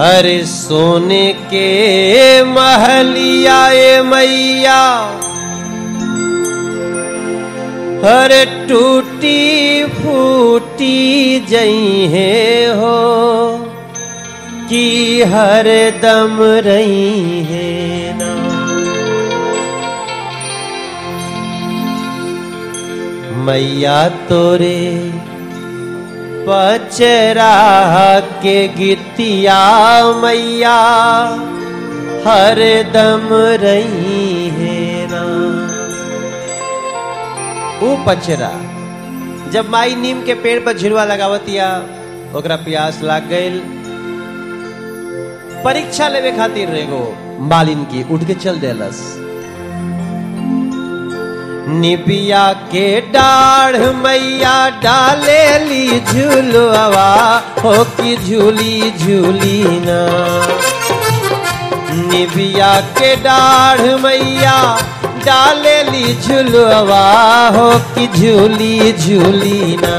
अरे सोने के महलिया ए मैया। अरे टूटी फूटी जई है हो, कि हर दम रही है ना। मैया तोरे पचरा के गीतिया मैया, हर दम रही है पचरा जब माई नीम के पेड़ पर झिलवा लगावतिया, ओकरा प्यास लाग गईल परीक्षा लेवे खातिर रेगो मालिन की उठ के चल देलस। निबिया के डाढ़ मैया डाले ली झूलवा, हो कि झूली झूली ना। निबिया के डाढ़ मैया डाले ली झूलवा, हो कि झूली झूली ना।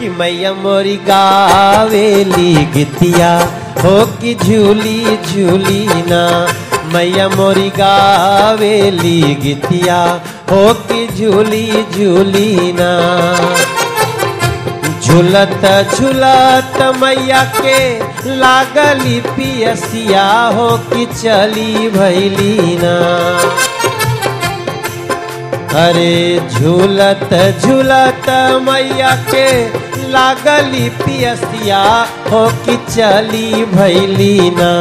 कि मैया मोरी गावेली गितिया, हो कि झूली झूली ना। मैया मोरी गावेली गितिया, हो की झूली झूली ना। झूलत झूलत मैया के लागली पियसिया, हो कि चली भैली ना। अरे झूलत झूलत मैया के लागली पियसिया, हो कि चली भैली ना।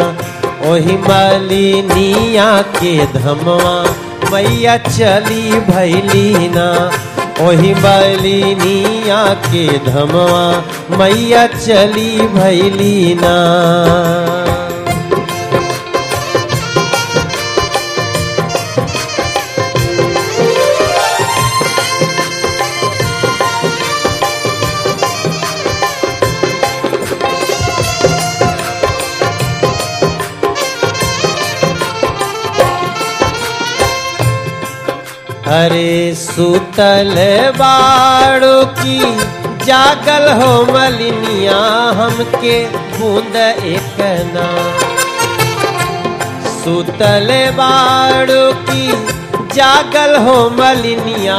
ओही मलिनिया के धमवा, मैया चली भैली ना। ओही मलिनिया के धमवा, मैया चली भैली अरे सुतल बाड़ो की जागल हो मलिनिया हमके बूंद एक ना। सुतल बाड़ो की जागल हो मलिनिया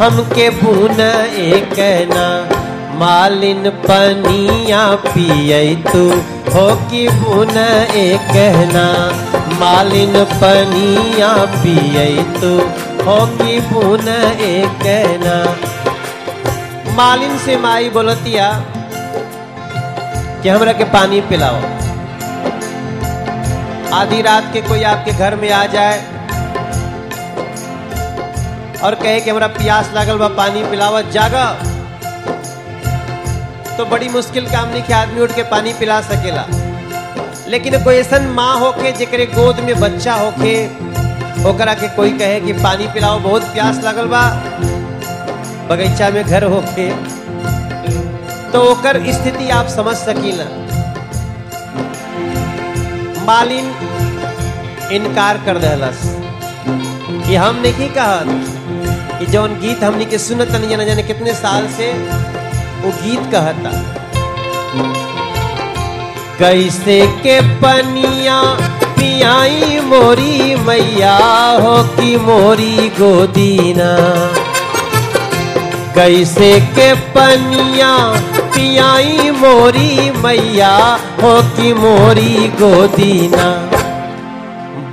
हमके बून एक ना। मालिन पनिया पिय तू हो कि बुन एक ना। मालिन पनिया पिय तू होगी पुन एक ना मालिन से माई बोलतिया कि हमरा के पानी पिलाओ। आधी रात के कोई आपके घर में आ जाए और कहे कि हमरा प्यास लागल बा, पानी पिलावत जागा। तो बड़ी मुश्किल काम नहीं कि आदमी उठ के पानी पिला सकेला। लेकिन कोई ऐसा माँ होके, जेकरे गोद में बच्चा होके ओकरा के कोई कहे कि पानी पिलाओ, बहुत प्यास लगल बा। बगीचा में घर होके। तो ओकर स्थिति आप समझ सकीला मालिन इनकार कर दहलस। कि हम नहीं कहत कि जौन गीत हमनी के सुनत नहीं जाने जाने कितने साल से वो गीत कहता कैसे के पनिया पियाई मोरी मैया हो की मोरी गोदीना। कैसे के पनिया पियाई मोरी मैया हो की मोरी गोदीना।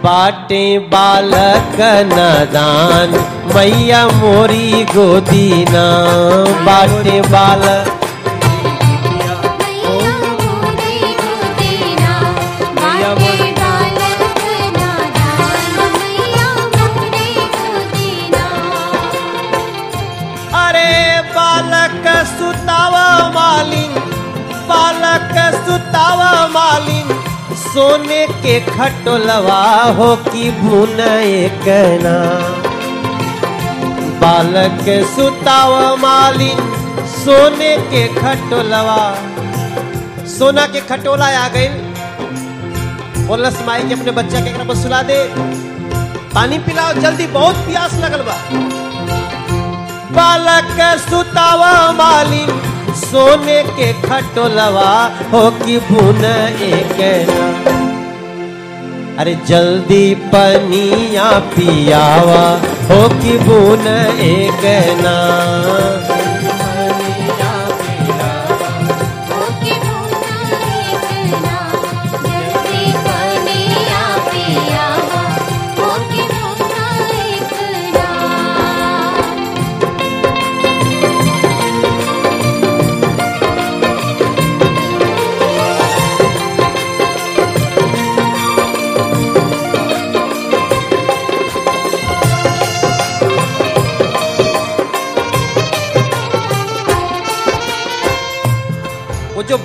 बाटे बालक नदान मैया मोरी गोदीना। बाटे बालक सोने के खटोलवा हो की भून एक ना। बालक सुतावा मालिन सोने के खटोलवा। सोना के खटोला आ गई बोलस माई के अपने बच्चा के एकरा सुला दे। पानी पिलाओ, जल्दी बहुत प्यास लगल बा। बालक सुतावा मालिन सोने के खटोलवा हो कि भून एक अरे जल्दी पनिया पियावा, हो कि बुन एक ना।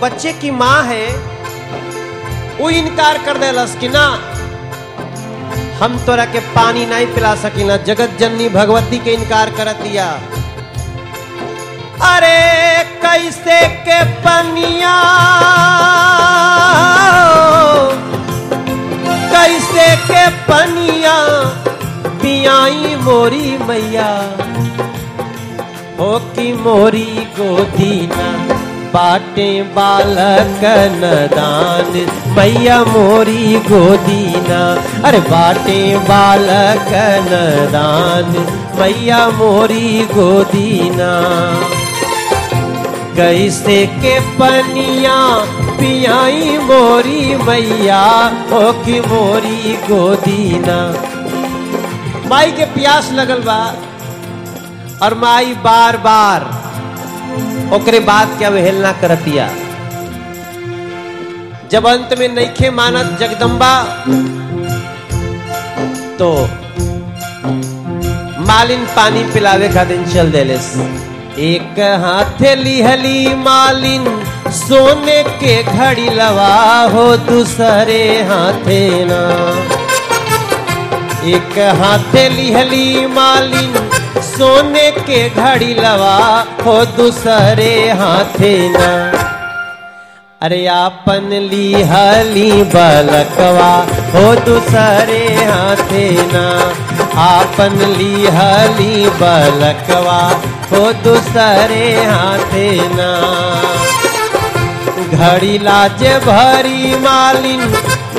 बच्चे की माँ है, वो इनकार कर देलस कि ना, हम तोरा के पानी नहीं पिला सकीना जगत जननी भगवती के इनकार कर दिया। अरे कैसे के पनिया, कैसे के पनिया, पियाई मोरी मैया, हो कि मोरी गोदीना बाटे बालक नदान मैया मोरी गोदीना। अरे बाटे बालक नदान मैया मोरी गोदीना। कैसे के पनिया पियाई मोरी मैया हो कि मोरी गोदीना। माई के प्यास लगल बा, और माई बार बार ओकरे बाद क्या अवहेलना करतिया? जब अंत में नईखे मानत जगदम्बा तो मालिन पानी पिलावे का दिन चल देलेस। एक हाथे लिहली मालिन, सोने के घड़ी लवा हो दूसरे हाथे ना। एक हाथे लिहली मालिन सोने के घड़ी लवा, हो दूसरे हाथे ना। अरे आपन ली हली बलकवा, हो दूसरे हाथे ना। आपन ली हली बलकवा, हो दूसरे हाथे ना। घड़ी लाजे भरी मालिन,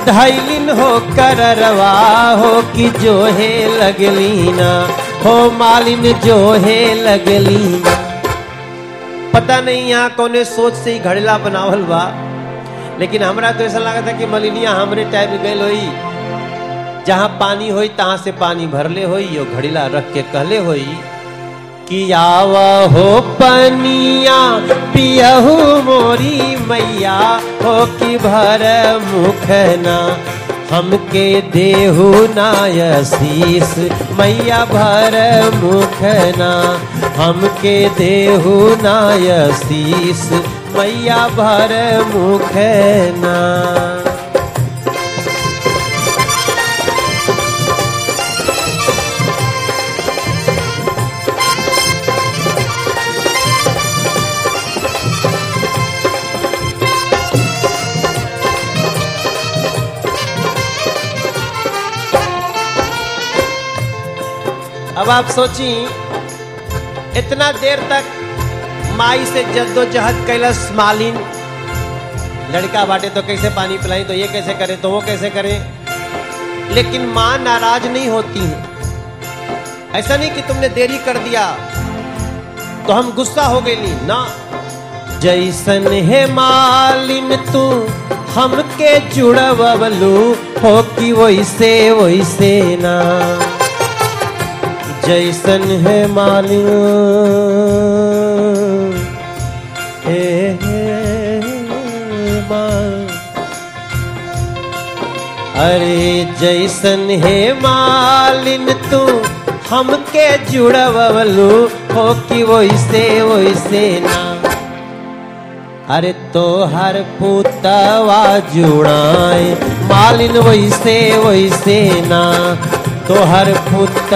धैलिन हो कररवा, हो कि जोहे लगली ना। हो मालिन जोहे लगली। पता नहीं यहाँ कौने सोच से ही घड़ेला बनावल बा। लेकिन हमरा तो ऐसा लगा था कि मलिनिया हमरे टाइम गई होई। जहाँ पानी होई, तहाँ से पानी भरले होई, यो घड़ीला रख के कहले होई कि आव हो पनिया, पियहू मोरी मैया, हो कि भर मुखना हमके देहु नाय शीस मैया भर मुखना हमके देहु नाय शीस मैया भर मुखना अब आप सोची इतना देर तक माई से जद्दोजहद कैलस मालिन। लड़का बाटे तो कैसे पानी पिलाई तो ये कैसे करे तो वो कैसे करे? लेकिन माँ नाराज़ नहीं होती है। ऐसा नहीं कि तुमने देरी कर दिया तो हम गुस्सा हो गई ना। जैसन है मालिन तू, हमके जुड़वलू हो कि वैसे वैसे ना। जैसन है मालिन हे अरे जैसन है मालिन, तू हमके जुड़वलू। हो कि वैसे वैसे ना। अरे तो हर पुतवा जुड़ाए। मालिन, वैसे वैसे ना। तो हर पुत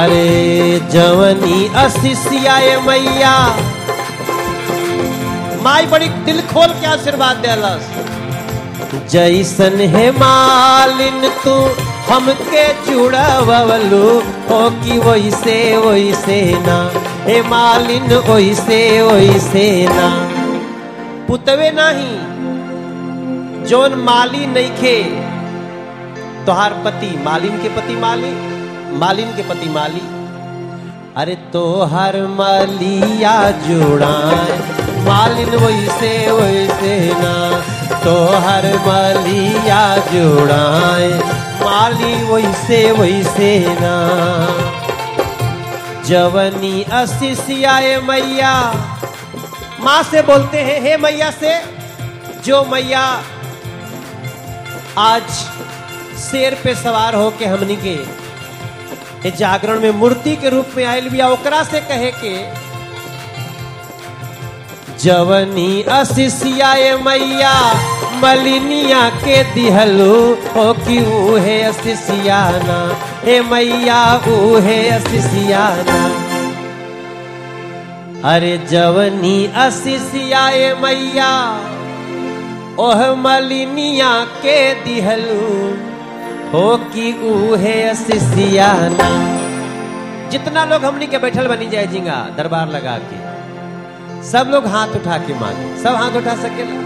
अरे जवनी अशिष्याए मैया। माई बड़ी दिल खोल के आशीर्वाद देलस जैसन है मालिन तू हमके जुड़वलू हो कि वैसे वैसे ना। हे मालिन, वैसे वैसे ना। पुतवे नहीं, जोन माली नइखे तोहार पति मालिन के पति माली मालिन के पति माली। अरे तो हर मलिया जुड़ाए। मालिन वैसे वैसे ना। तो हर मलिया जुड़ाए। माली वैसे वैसे ना। जवनी अशिषियाए मैया। माँ से बोलते हैं, हे मैया से, जो मैया आज शेर पे सवार होके हमनी के जागरण में मूर्ति के रूप में आयल बिया, ओकरा से कहे के, जवनी अशिषियाए मैया, मलिनिया के दिहलू हो कि ऊहे अशिषियाना हे मैया ऊहे अशिषियाना अरे जवनी अशिषियाए मैया, ओह मलिनिया के दिहलू। हो कि ऊहे अशिषियाना जितना लोग हमनी के बैठल बनी जाए जिंगा, दरबार लगा के। सब लोग हाथ उठा के मांगे। सब हाथ उठा सकेला?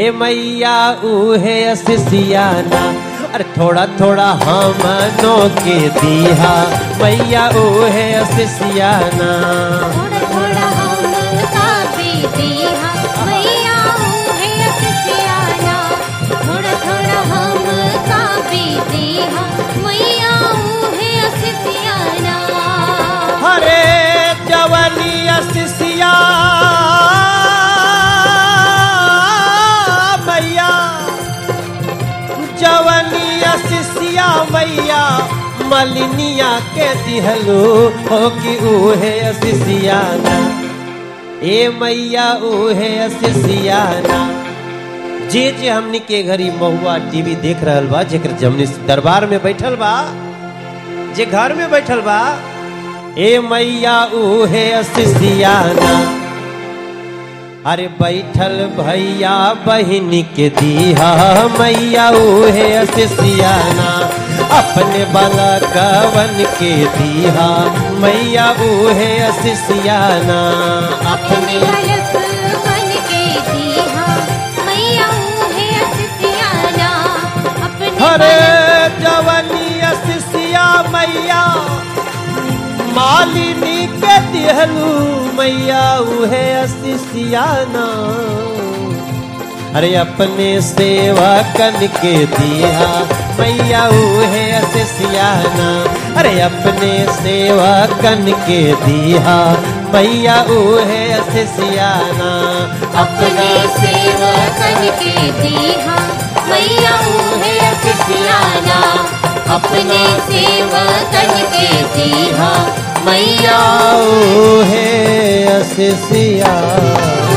ए मैया ऊहे अशिषियाना अरे थोड़ा थोड़ा हमनो के दिहा। मैया ऊहे अशिषियाना जवनी अशिषिया मैया जवनी अशिषिया मैया, मलिनिया के दिहलो हो कि ऊहे अशिषियाना ए मैया ऊहे अशिषियाना जे जे हमनी के घरी महुआ टीवी देख रहल बा, जेकर जमनी दरबार में बैठल बा, जे घर में बैठल बा ए मैया ऊहे अशिषियाना अरे बैठल भैया बहन के दीहा। मैया ऊहे अशिषियाना अपने बला कवन के दीहा। मैया ऊहे अशिषियाना अपने हरे जवनी अशिषिया मैया। मालिनी के दिहलू मैया उहे अशिषियाना अरे अपने सेवा कन के दिया मैया उहे अशिषियाना अरे अपने सेवा कन के दिया मैया उहे अशिषियाना अपने सेवकन के दिया मैया है असियाना अपने सेवा के दीहा मैया हे है अशिषियाना